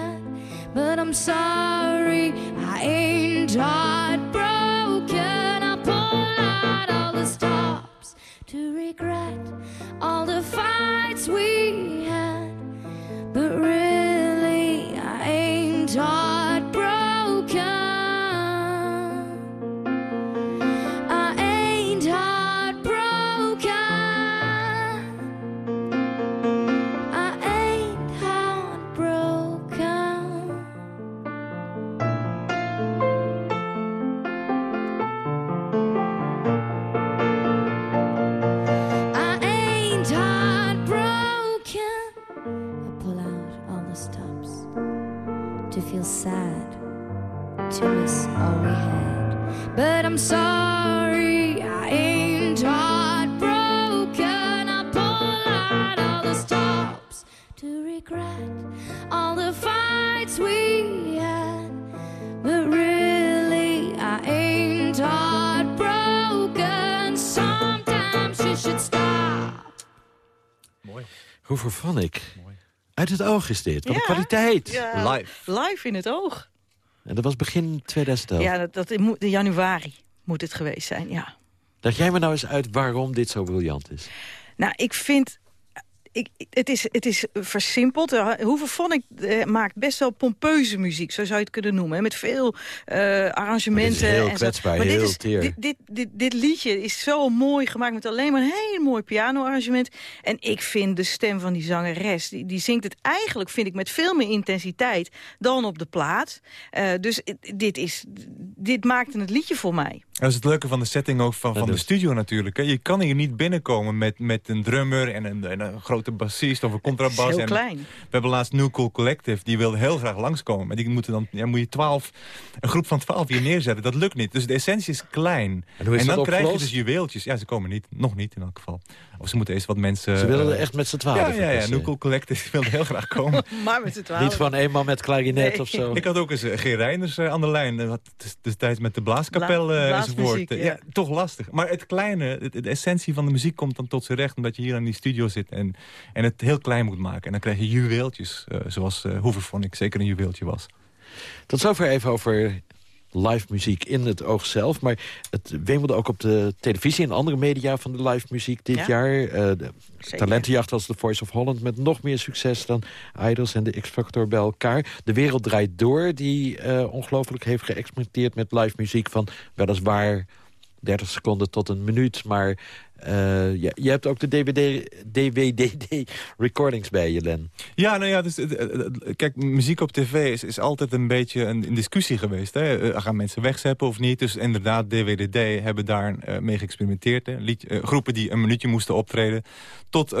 But I'm sorry, I ain't heartbroken. I pull out all the stops to regret all the fights we had. But really, I ain't heartbroken.
Van ik? Uit het oog is dit. Wat een kwaliteit.
ja,
Live.
Live in het oog.
En dat was begin 2011.
Ja, dat, dat in mo- in januari moet het geweest zijn, ja.
Leg jij me nou eens uit waarom dit zo briljant is.
Nou, ik vind... Ik, het, is, het is versimpeld. Uh, Hoeverphonic uh, maakt best wel pompeuze muziek, zo zou je het kunnen noemen. hè, Met veel uh, arrangementen.
heel
en zo.
kwetsbaar,
maar
heel
dit, is,
teer.
dit, dit, dit, dit liedje is zo mooi gemaakt met alleen maar een heel mooi pianoarrangement. En ik vind de stem van die zangeres, die, die zingt het eigenlijk, vind ik, met veel meer intensiteit dan op de plaat. Uh, dus dit, is, dit maakte het liedje voor mij.
Dat is het leuke van de setting ook van, van de studio natuurlijk. Hè. Je kan hier niet binnenkomen met, met een drummer en een, en een grote bassist of een contrabas.
heel
en
klein.
We hebben laatst New Cool Collective, die wilde heel graag langskomen. Maar die moeten dan, ja, moet je twaalf, een groep van twaalf hier neerzetten. Dat lukt niet. Dus de essentie is klein.
En, hoe is
dan
dat
krijg je dus juweeltjes. Ja, ze komen niet. Nog niet in elk geval. Of ze moeten eerst wat mensen...
Ze willen
uh,
er echt met z'n twaalf.
Ja, ja, ja. New Cool Collective wilde heel graag komen.
maar met z'n twaalf.
Niet van eenmaal met klarinet
Nee.
of zo.
Ik had ook eens uh, uh, aan de lijn. Uh, wat destijds met de blaaskapel
Bla-
uh, enzovoort. Ja.
ja.
toch lastig. Maar het kleine, het- de essentie van de muziek komt dan tot zijn recht... omdat je hier aan die studio zit en, en het heel klein moet maken. En dan krijg je juweeltjes, uh, zoals uh, Hooverphonic zeker een juweeltje was.
Tot zover even over live muziek in het oog zelf. Maar het wemelde ook op de televisie en andere media van de live muziek dit
Ja.
jaar. Uh, de talentenjacht als The Voice of Holland... met nog meer succes dan Idols en de X-Factor bij elkaar. De Wereld Draait Door, die uh, ongelooflijk heeft geëxperimenteerd met live muziek... van weliswaar 30 seconden tot een minuut, maar... Uh, je, je hebt ook de DVD, DWDD recordings bij je, Len.
Ja, nou ja, dus, uh, uh, kijk, muziek op tv is, is altijd een beetje een, discussie geweest. Hè? Gaan mensen wegzeppen of niet? Dus inderdaad, DWDD hebben daar uh, mee geëxperimenteerd. Hè? Lied, groepen die een minuutje moesten optreden. Tot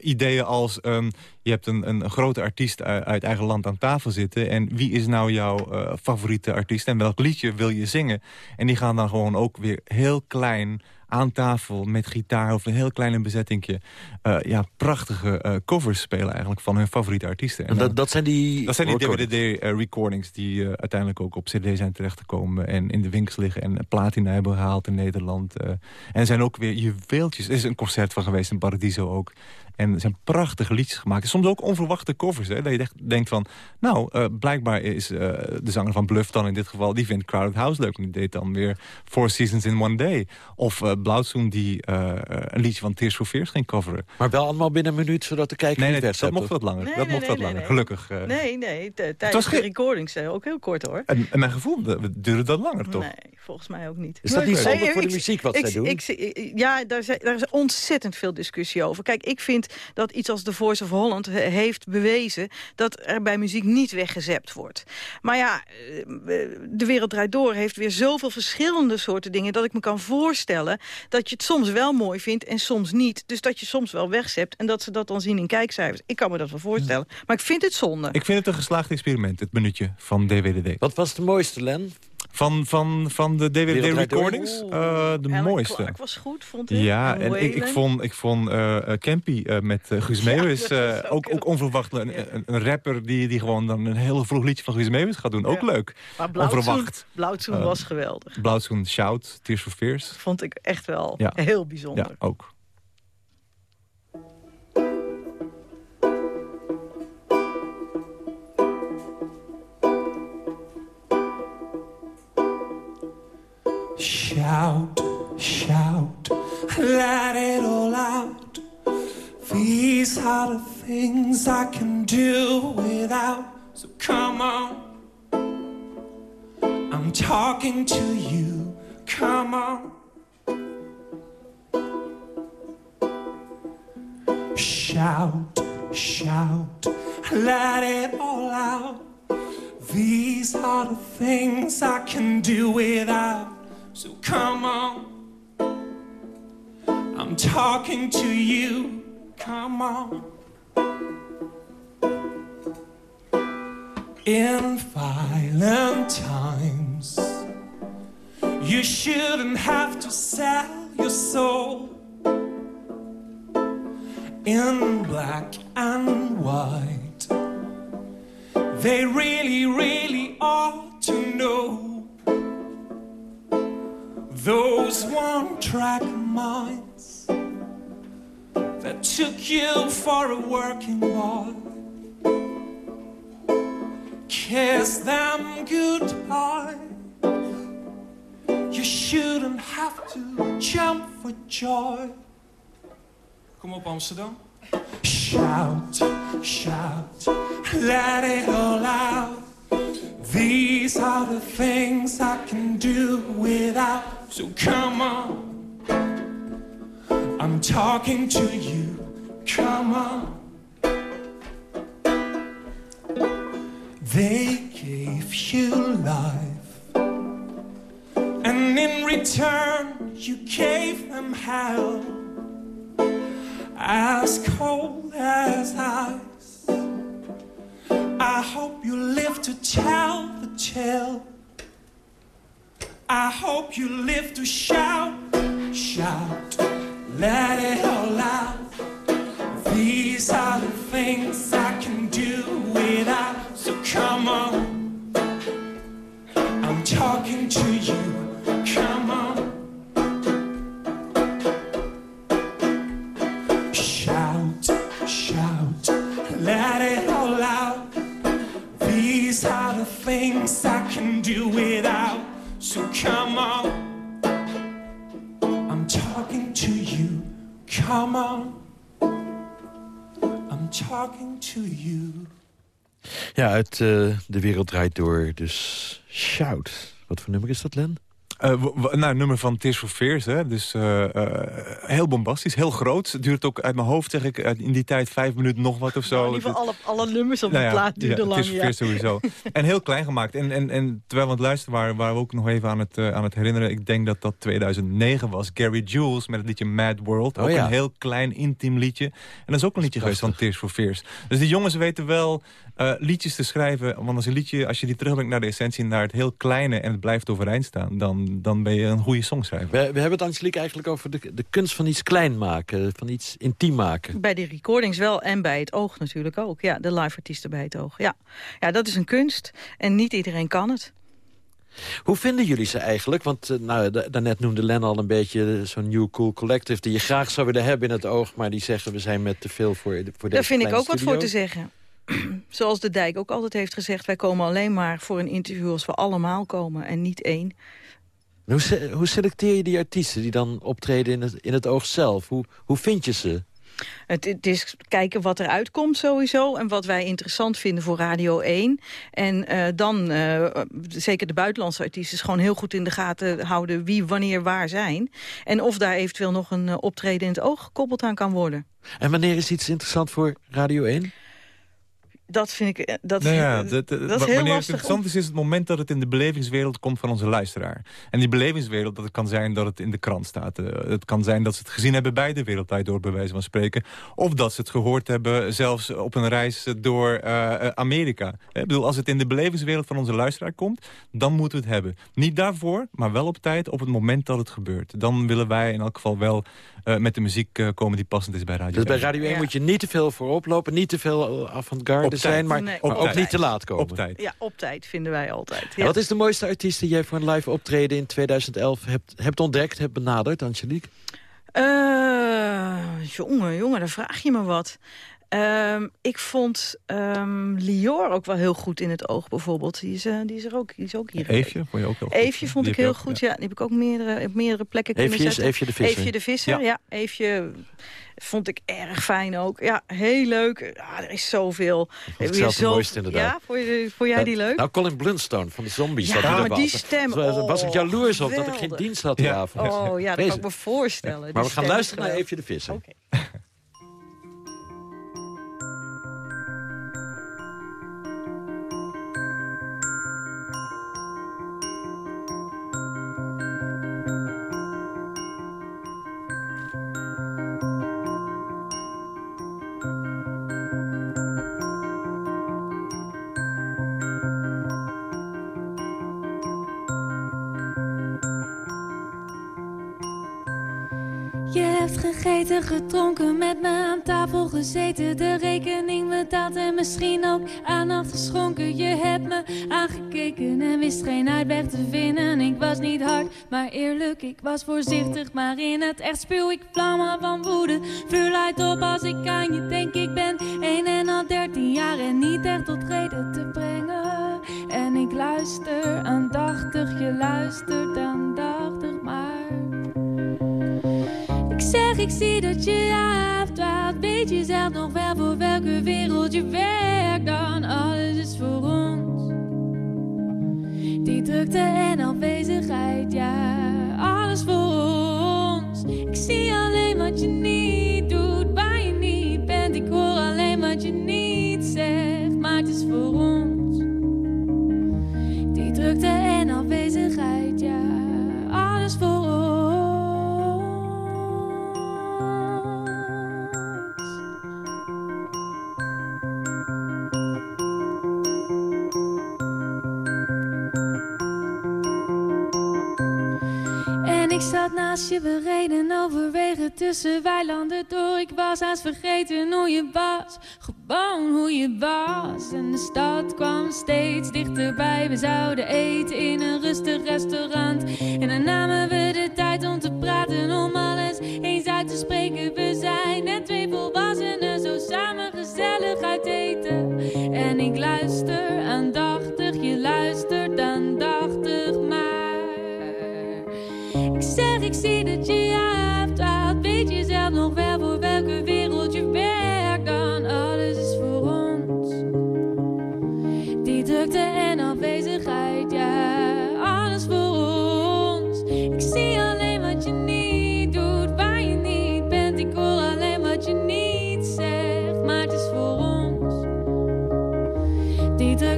ideeën als, um, je hebt een, een grote artiest uit eigen land aan tafel zitten. En wie is nou jouw favoriete artiest? En welk liedje wil je zingen? En die gaan dan gewoon ook weer heel klein aan tafel met gitaar of een heel klein bezettingje... Uh, ja, prachtige uh, covers spelen eigenlijk van hun favoriete artiesten.
En dat, dat zijn die
Dat zijn die
recordings.
DVD-recordings die uh, uiteindelijk ook op cd zijn terechtgekomen... en in de winkels liggen en platina hebben gehaald in Nederland. En er zijn ook weer juweeltjes. Er is een concert van geweest in Paradiso ook. En er zijn prachtige liedjes gemaakt. Soms ook onverwachte covers. Hè, dat je echt denkt van... Nou, uh, blijkbaar is uh, de zanger van Bluff dan in dit geval... die vindt Crowded House leuk. En die deed dan weer Four Seasons in One Day. Of uh, Blauwzoen die een liedje van Tears for Fears ging coveren.
Maar wel allemaal binnen een minuut, zodat de kijker
nee,
niet
nee,
werd
dat mocht wat langer.
Nee,
dat
nee,
mocht
nee,
wat
nee,
langer,
nee.
gelukkig. Uh,
Nee, nee, tijdens de recordings ook heel kort hoor.
En, en mijn gevoel duurde dat langer, toch?
Nee, volgens mij ook niet.
Is dat niet zonde voor de muziek wat
ik,
zij doen?
ik- ik- ja, daar, daar is ontzettend veel discussie over. Kijk, ik vind dat iets als The Voice of Holland he- heeft bewezen... dat er bij muziek niet weggezept wordt. Maar ja, eh, De Wereld Draait Door heeft weer zoveel verschillende soorten dingen... dat ik me kan voorstellen dat je het soms wel mooi vindt en soms niet. Dus dat je soms wel wegzept en dat ze dat dan zien in kijkcijfers. Ik kan me dat wel voorstellen. Maar ik vind het zonde.
Ik vind het een geslaagd experiment, het minuutje van DWDD.
Wat was de mooiste, Len?
Van, van, van de
Door?
DVD-recordings? Uh, de
Alan
mooiste.
Clark was goed, vond ik.
Ja,
En
ik, ik vond, ik vond uh, Campy uh, met uh, Guus Meeuwis uh,
ook
ook, onverwacht. Een, een, een rapper die, die gewoon dan een heel vroeg liedje van Guus Meeuwis gaat doen. Ook
Ja.
leuk.
Maar Blauwzoen,
Onverwacht.
Blauwzoen
Eh,
was geweldig.
Blauwzoen, Shout, Tears for Fears.
Vond ik echt wel
Ja.
heel bijzonder.
Ja, ook.
Shout, shout, let it all out. These are the things I can do without. So come on. I'm talking to you. Come on. Shout, shout, let it all out. These are the things I can do without. So come on. I'm talking to you. Come on. In violent times, you shouldn't have to sell your soul. In black and white, they really, really ought to know those one track minds that took you for a working boy. Kiss them goodbye. You shouldn't have to jump for joy. Kom op Amsterdam. Shout, shout, let it all out. These are the things I can do without. So come on. I'm talking to you. Come on. They gave you life. And in return, you gave them hell. As cold as ice. I hope you live to tell the tale. I hope you live to shout, shout, let it all out. These are the things I can do without. So come on, I'm talking to you. Come things I can do without. So come on, I'm talking to you. Come on, I'm talking to you.
Ja, uit eh, De Wereld Draait Door, dus Shout. Wat voor nummer is dat, Len?
Uh, nou, nummer van Tears for Fears, hè. Dus uh, uh, heel bombastisch, heel groot. Het duurt ook uit mijn hoofd, zeg ik, in die tijd vijf minuten nog wat of zo.
Nou, in ieder geval alle, alle nummers op de
Nou ja,
plaat duurden
ja,
lang.
Tears for Fears sowieso. en heel klein gemaakt. En, en, en terwijl we aan het luisteren waren, waren we ook nog even aan het, uh, aan het herinneren. Ik denk dat dat 2009 was. Gary Jules met het liedje Mad World.
Oh
ook
ja.
een heel klein, intiem liedje. En dat is ook een liedje geweest van Tears for Fears. Dus die jongens weten wel uh, liedjes te schrijven. Want als, een liedje, als je die terugbrengt naar de essentie, naar het heel kleine... en het blijft overeind staan, dan, dan ben je een goede songschrijver.
We, we hebben het, Angelique, eigenlijk over de, de kunst van iets klein maken. Van iets intiem maken.
Bij de recordings wel en bij het oog natuurlijk ook. Ja, de live artiesten bij het oog. Ja. ja, dat is een kunst en niet iedereen kan het.
Hoe vinden jullie ze eigenlijk? Want uh, nou, daarnet noemde Len al een beetje zo'n New Cool Collective... die je graag zou willen hebben in het oog... maar die zeggen we zijn met te veel voor, voor deze
Daar vind ik ook
studio.
wat voor te zeggen. Zoals de Dijk ook altijd heeft gezegd... wij komen alleen maar voor een interview als we allemaal komen en niet één.
Hoe, hoe selecteer je die artiesten die dan optreden in het, in het oog zelf? Hoe, hoe vind je ze?
Het, het, is kijken wat er uitkomt sowieso en wat wij interessant vinden voor Radio 1. En uh, dan, uh, zeker de buitenlandse artiesten, gewoon heel goed in de gaten houden wie wanneer waar zijn. En of daar eventueel nog een uh, optreden in het oog gekoppeld aan kan worden.
En wanneer is iets interessant voor Radio 1?
Dat vind ik dat,
nou ja, dat,
dat,
dat
is heel
wanneer het
lastig.
interessant is, is het moment dat het in de belevingswereld komt van onze luisteraar. En die belevingswereld, dat kan zijn dat het in de krant staat. Uh, het kan zijn dat ze het gezien hebben bij de Wereldtijd door, bij wijze van spreken. Of dat ze het gehoord hebben, zelfs op een reis door uh, Amerika. Ik bedoel, als het in de belevingswereld van onze luisteraar komt, dan moeten we het hebben. Niet daarvoor, maar wel op tijd, op het moment dat het gebeurt. Dan willen wij in elk geval wel uh, met de muziek komen die passend is bij Radio
Dus bij Radio 1 ja. moet je niet te veel voorop lopen, niet te veel avant-garde zijn, maar,
Nee,
maar
op
ook
tijd.
niet te laat komen.
Op tijd.
Ja, op tijd vinden wij altijd. Ja.
Wat is de mooiste artiest die jij voor een live optreden in 2011 hebt, hebt ontdekt, hebt benaderd, Angelique?
Uh, jongen, jongen, dan vraag je me wat. Um, ik vond um, Lior ook wel heel goed in het oog bijvoorbeeld. Die is, uh, die is er ook, die is ook hier.
Eefje vond je ook heel goed.
Eefje vond
Die
ik
heb je
heel
ook,
goed, ja. Die heb ik ook meerdere, op meerdere plekken kunnen
Eefje is
zetten.
Eefje de Visser.
Eefje de Visser, ja.
Ja.
Eefje vond ik erg fijn ook. Ja, heel leuk. Ja, er is zoveel.
het
Weer
zelf de mooiste inderdaad.
Ja, vond, je, vond jij die leuk?
Nou, Colin Blunstone van de Zombies.
Ja, maar die stem,
Zo, was, was ik
oh,
jaloers op dat ik geen dienst had die
Ja.
avond.
Oh ja, dat kan ik me voorstellen.
Maar
Die
we gaan
stem
luisteren
is
naar. Eefje de Visser.
Oké.
gegeten, gedronken, met me aan tafel gezeten. De rekening betaald en misschien ook aandacht geschonken. Je hebt me aangekeken en wist geen uitweg te vinden. Ik was niet hard, maar eerlijk. Ik was voorzichtig, maar in het echt spuw ik vlammen van woede. Vuur op als ik aan je denk. Ik ben een en al dertien jaar en niet echt tot reden te brengen. En ik luister aandachtig, je luistert aandachtig, zeg, ik zie dat je afdwaalt. Weet je zelf nog wel voor welke wereld je werkt? Dan alles is voor ons. Die drukte en afwezigheid, ja, alles voor ons. Ik zie alleen wat je niet doet, waar je niet bent. Ik hoor alleen wat je niet zegt, maar het is voor ons. Ik zat naast je bereden overwegen tussen weilanden door. Ik was haast vergeten hoe je was, gewoon hoe je was. En de stad kwam steeds dichterbij. We zouden eten in een rustig restaurant. En dan namen we de tijd om te praten, om alles eens uit te spreken.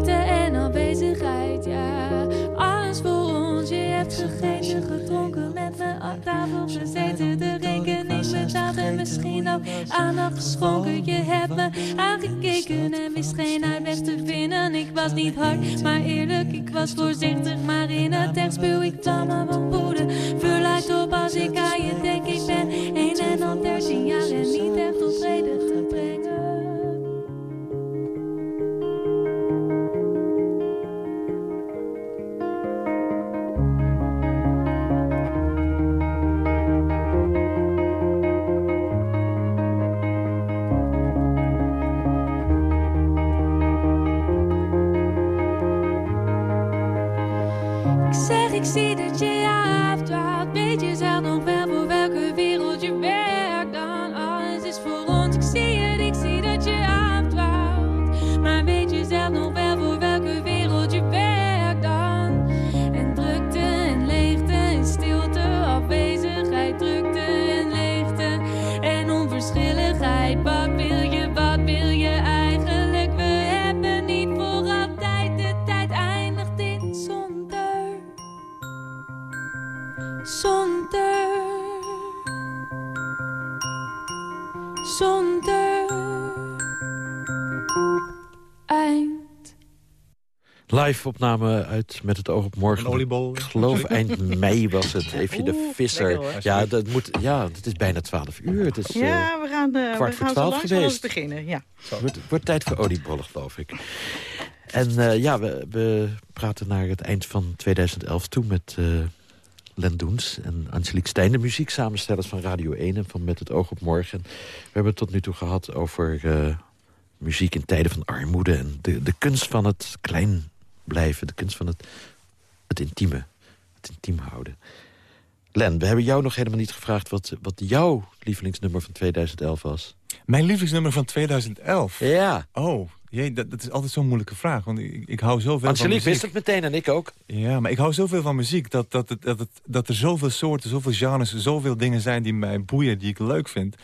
Drukte en afwezigheid, ja, alles voor ons. Je hebt gegeten, gedronken, met me aan tafel gezeten. De rekening betaald en misschien ook aandacht geschonken. Je hebt me aangekeken en wist geen uitweg te vinden. Ik was niet hard, maar eerlijk, ik was voorzichtig. Maar in het echt spuw ik van woede. Vuur lijkt op als ik aan je denk. Ik ben een en al dertien jaar en niet echt tot zeg,
Live opname uit Met het oog op morgen.
Een oliebol.
Ik geloof eind mei was het. Even de visser.
lekker.
Ja, dat moet, ja, het is bijna 12 uur. Het is,
Ja, we gaan, eh,
kwart
we
voor
gaan zo
12
langzaam
geweest.
beginnen. Ja.
Het wordt, wordt tijd voor oliebollen, geloof ik. En eh, ja, we, we praten naar het eind van 2011 toe met eh Len Doens en Angelique Stijn. De muzieksamenstellers van Radio 1 en van Met het oog op morgen. We hebben het tot nu toe gehad over eh, muziek in tijden van armoede... en de, de kunst van het klein blijven, de kunst van het, het intieme. Het intiem houden. Len, we hebben jou nog helemaal niet gevraagd... wat, wat jouw lievelingsnummer van 2011 was.
Mijn lievelingsnummer van 2011?
Ja.
Oh, jee, dat, dat is altijd zo'n moeilijke vraag. Want ik, ik hou zoveel van
Angelique
muziek.
wist het meteen en ik ook.
Ja, maar ik hou zoveel van muziek. Dat, dat, dat, dat er zoveel soorten, zoveel genres, zoveel dingen zijn die mij boeien, die ik leuk vind.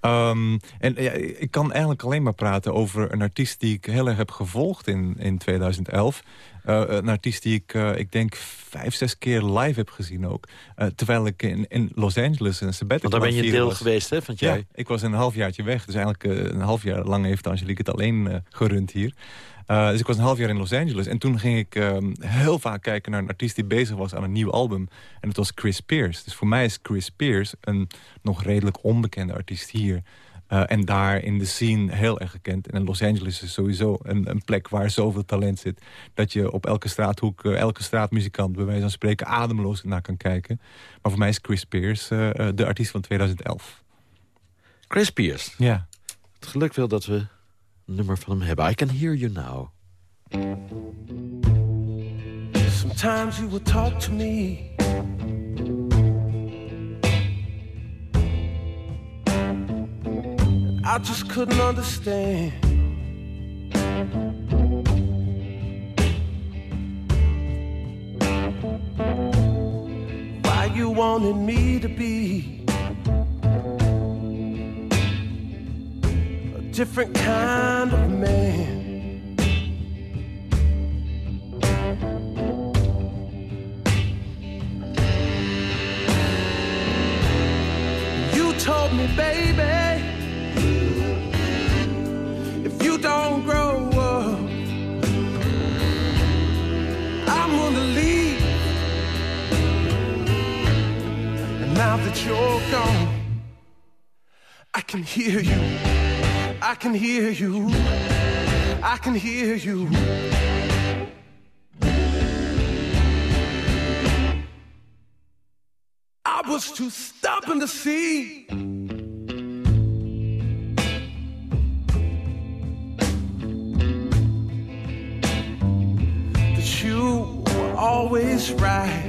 Ehm, en ja, ik kan eigenlijk alleen maar praten over een artiest die ik heel erg heb gevolgd in, in 2011. Eh, een artiest die ik, eh, ik denk, vijf, zes keer live heb gezien ook. Eh, terwijl ik in, in Los Angeles een sabbatical
Want daar ben je deel
was.
geweest, hè, van het
Ja, ik was een halfjaartje weg. Dus eigenlijk een half jaar lang heeft Angelique het alleen gerund hier. Uh, dus ik was een half jaar in Los Angeles. En toen ging ik um, heel vaak kijken naar een artiest die bezig was aan een nieuw album. En het was Chris Pierce. Dus voor mij is Chris Pierce een nog redelijk onbekende artiest hier. Uh, en daar in de scene heel erg gekend. En Los Angeles is sowieso een, een, plek waar zoveel talent zit... dat je op elke straathoek, uh, elke straatmuzikant... bij wijze van spreken ademloos naar kan kijken. Maar voor mij is Chris Pierce uh, de artiest van 2011.
Chris Pierce?
Ja.
Het geluk wil dat we een nummer van hem hebben. I Can Hear You Now.
Sometimes you will talk to me I just couldn't understand. Why you wanted me to be a different kind of man. You told me, baby, you're gone, I can hear you. I can hear you. I can hear you. I was too stubborn to see. That you were always right.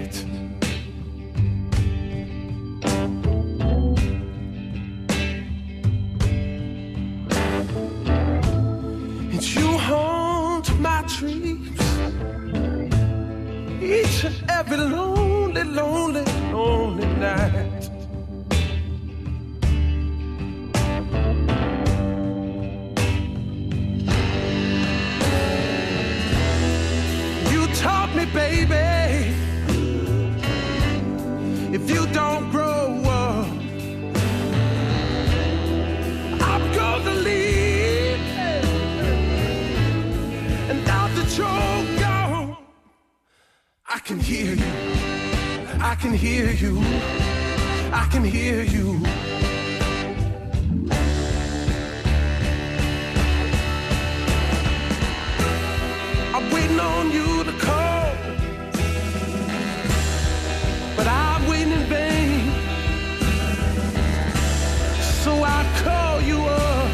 I call you up,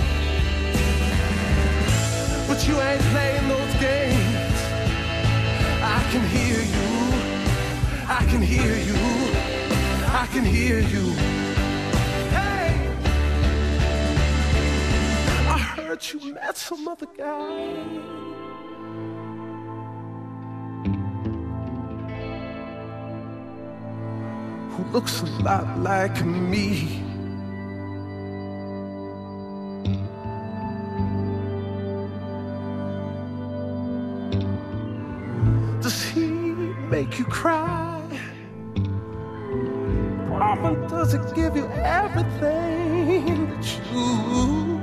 but you ain't playing those games. I can hear you. I can hear you. I can hear you. Hey, I heard you met some other guy. Who looks a lot like me. Make you cry? Mama doesn't give you everything that you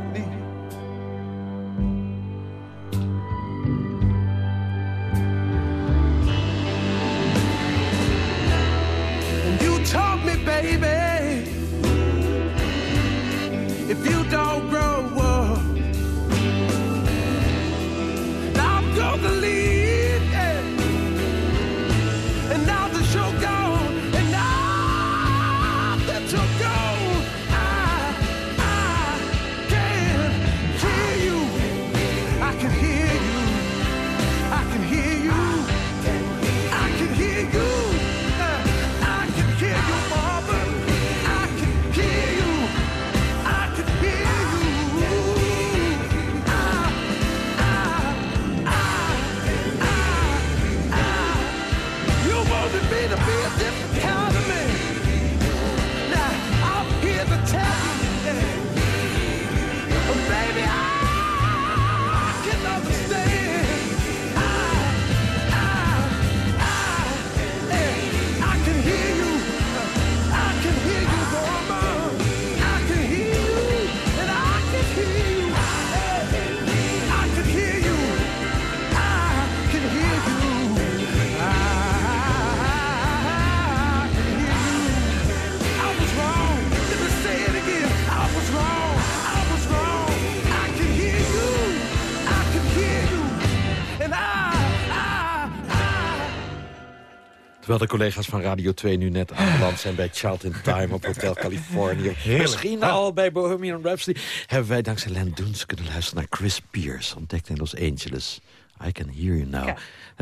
Terwijl de collega's van Radio 2 nu net aanbeland zijn bij Child in Time op Hotel Californië. Misschien al bij Bohemian Rhapsody. Hebben wij dankzij Len Doens kunnen luisteren naar Chris Pierce. Ontdekt in Los Angeles. I can hear you now.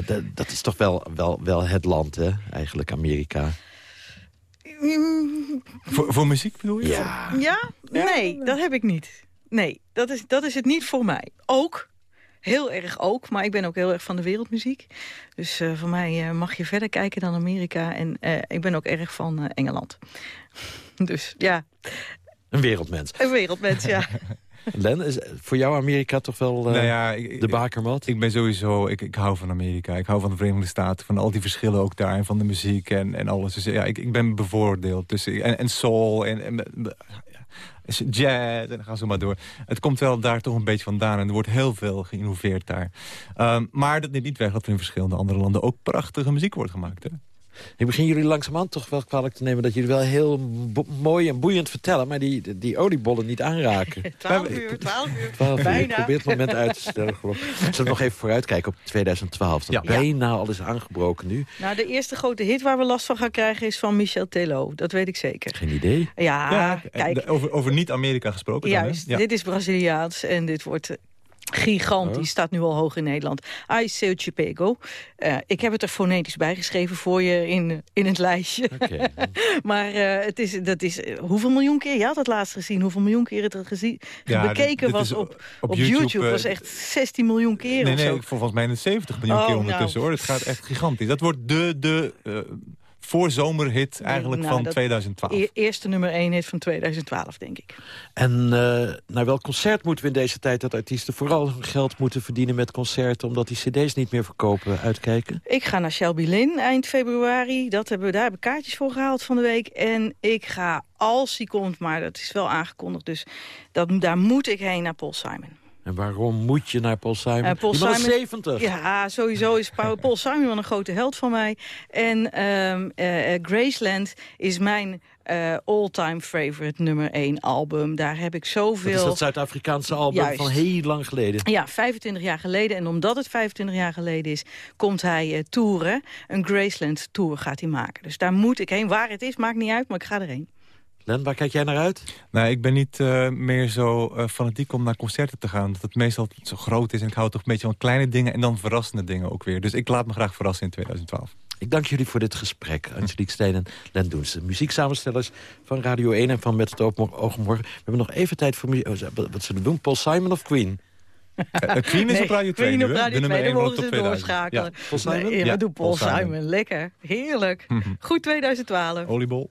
Dat, dat is toch wel, wel, wel het land, hè? Eigenlijk Amerika.
Voor, voor muziek bedoel je?
Ja.
Ja? Nee, dat heb ik niet. Nee, dat is, dat is het niet voor mij. Ook, heel erg ook, maar ik ben ook heel erg van de wereldmuziek. Dus eh, voor mij eh, mag je verder kijken dan Amerika. En eh, ik ben ook erg van eh, Engeland. dus ja,
Een wereldmens.
een wereldmens, ja.
Len, is voor jou Amerika toch wel eh,
Nou ja, ik-
de bakermat?
Ik ben sowieso, ik, ik hou van Amerika. Ik hou van de Verenigde Staten, van al die verschillen ook daar. En van de muziek en, en alles. Dus ja, ik, ik ben bevoordeeld. Dus, en, en soul en, en ja, jazz en dan gaan ze maar door. Het komt wel daar toch een beetje vandaan. En er wordt heel veel geïnnoveerd daar. Ehm, maar dat neemt niet weg dat er in verschillende andere landen ook prachtige muziek wordt gemaakt. Hè?
Ik begin jullie langzamerhand toch wel kwalijk te nemen... dat jullie wel heel mooi en boeiend vertellen... maar die, die oliebollen niet aanraken.
12 uur, 12 uur.
12 uur. Ik probeer het moment uit te stellen. geloof ik. Zullen we nog even vooruitkijken op 2012? Dat
Ja.
bijna al is aangebroken nu.
Nou, de eerste grote hit waar we last van gaan krijgen is van Michel Tello. Dat weet ik zeker.
Geen idee.
Ja, kijk.
de- over, over niet-Amerika gesproken dan, hè?
Juist,
Ja.
dit is Braziliaans en dit wordt eh, gigantisch. Staat nu al hoog in Nederland. Ai seu te pego. Eh, ik heb het er fonetisch bijgeschreven voor je in, in het lijstje. Maar eh, het is, dat is, eh, hoeveel miljoen keer? Je had het laatst gezien. Hoeveel miljoen keer het er gezien,
Ja,
bekeken
dit
was op,
op
op,
YouTube,
YouTube. was echt 16 miljoen keer
Nee,
of
nee,
zo.
volgens mij een 70 miljoen
Oh,
keer
nou.
ondertussen hoor. Het gaat echt gigantisch. Dat wordt de, de voorzomerhit eigenlijk
Nou,
van
dat-
2012.
E- eerste nummer 1 hit van 2012, denk ik.
En eh, naar welk concert moeten we in deze tijd... dat artiesten vooral hun geld moeten verdienen met concerten... omdat die cd's niet meer verkopen, uitkijken?
Ik ga naar Shelby Lynn eind februari. Dat hebben we, daar heb ik kaartjes voor gehaald van de week. En ik ga, als hij komt, maar dat is wel aangekondigd... dus dat, daar moet ik heen naar Paul Simon.
En waarom moet je naar Paul Simon?
Eh, Paul Simon-
70.
Ja, sowieso is Paul, Simon wel een grote held van mij. En eh, Graceland is mijn all-time favorite nummer 1 album. Daar heb ik
Dat
zoveel...
is dat Zuid-Afrikaanse album
Juist.
van heel lang geleden.
Ja, 25 jaar geleden. En omdat het 25 jaar geleden is, komt hij eh, toeren. Een Graceland tour gaat hij maken. Dus daar moet ik heen. Waar het is, maakt niet uit, maar ik ga erheen.
Len, waar kijk jij naar uit?
Nou, ik ben niet eh, meer zo eh, fanatiek om naar concerten te gaan. Dat het meestal zo groot is. En ik hou toch een beetje van kleine dingen en dan verrassende dingen ook weer. Dus ik laat me graag verrassen in 2012.
Ik dank jullie voor dit gesprek. Angelique Steen en Len Doens, de muzieksamenstellers van Radio 1... en van Met het Oog Morgen. We hebben nog even tijd voor muziek. Oh, wat zullen we doen? Paul Simon of Queen?
Uh, Queen is
Nee,
op Radio 2
Queen
nu,
op? Radio
De
2,
nummer
dan
1 van
mogen
de
ze
top 2000.
doorschakelen.
Ja, Paul Simon?
Nee,
Ja,
we doen Paul
Paul
Simon.
Simon.
Lekker. Heerlijk. Goed 2012.
Oliebol.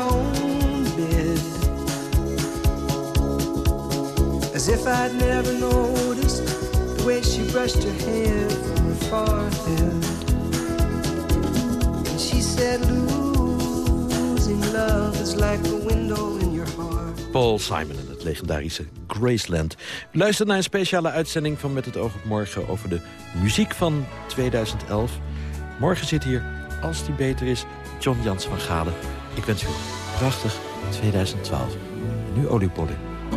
I'd never noticed the way she brushed her hair from her forehead. And she said, love is like a window in your heart.
Paul Simon en het legendarische Graceland. U luistert naar een speciale uitzending van Met het oog op morgen... over de muziek van 2011. Morgen zit hier, als die beter is, John Jans van Galen. Ik wens u een prachtig 2012. En nu oliebollen.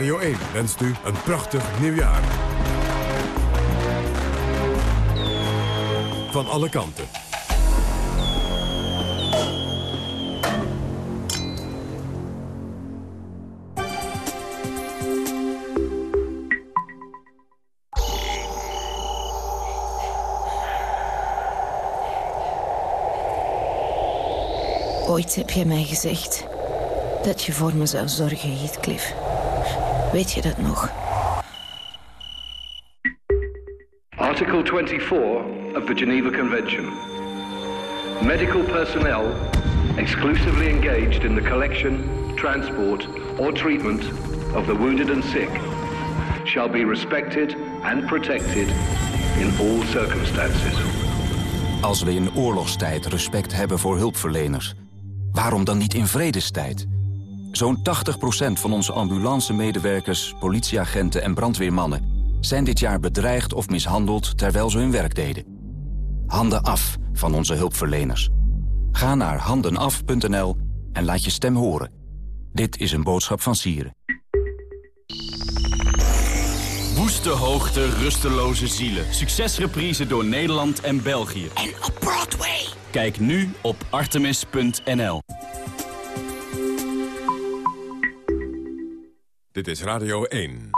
Radio 1 wenst u een prachtig nieuwjaar. Van alle kanten.
Ooit heb je mij gezegd dat je voor me zou zorgen, Heathcliff. Weet je dat nog?
Article 24 of the Geneva Convention. Medical personnel exclusively engaged in the collection, transport, or treatment of the wounded and sick shall be respected and protected in all circumstances.
Als we in oorlogstijd respect hebben voor hulpverleners... waarom dan niet in vredestijd? Zo'n 80% van onze ambulance-medewerkers, politieagenten en brandweermannen... zijn dit jaar bedreigd of mishandeld terwijl ze hun werk deden. Handen af van onze hulpverleners. Ga naar handenaf.nl en laat je stem horen. Dit is een boodschap van Sieren.
Woeste hoogte, rusteloze zielen. Succesreprise door Nederland en België.
En op Broadway.
Kijk nu op artemis.nl.
Dit is Radio 1.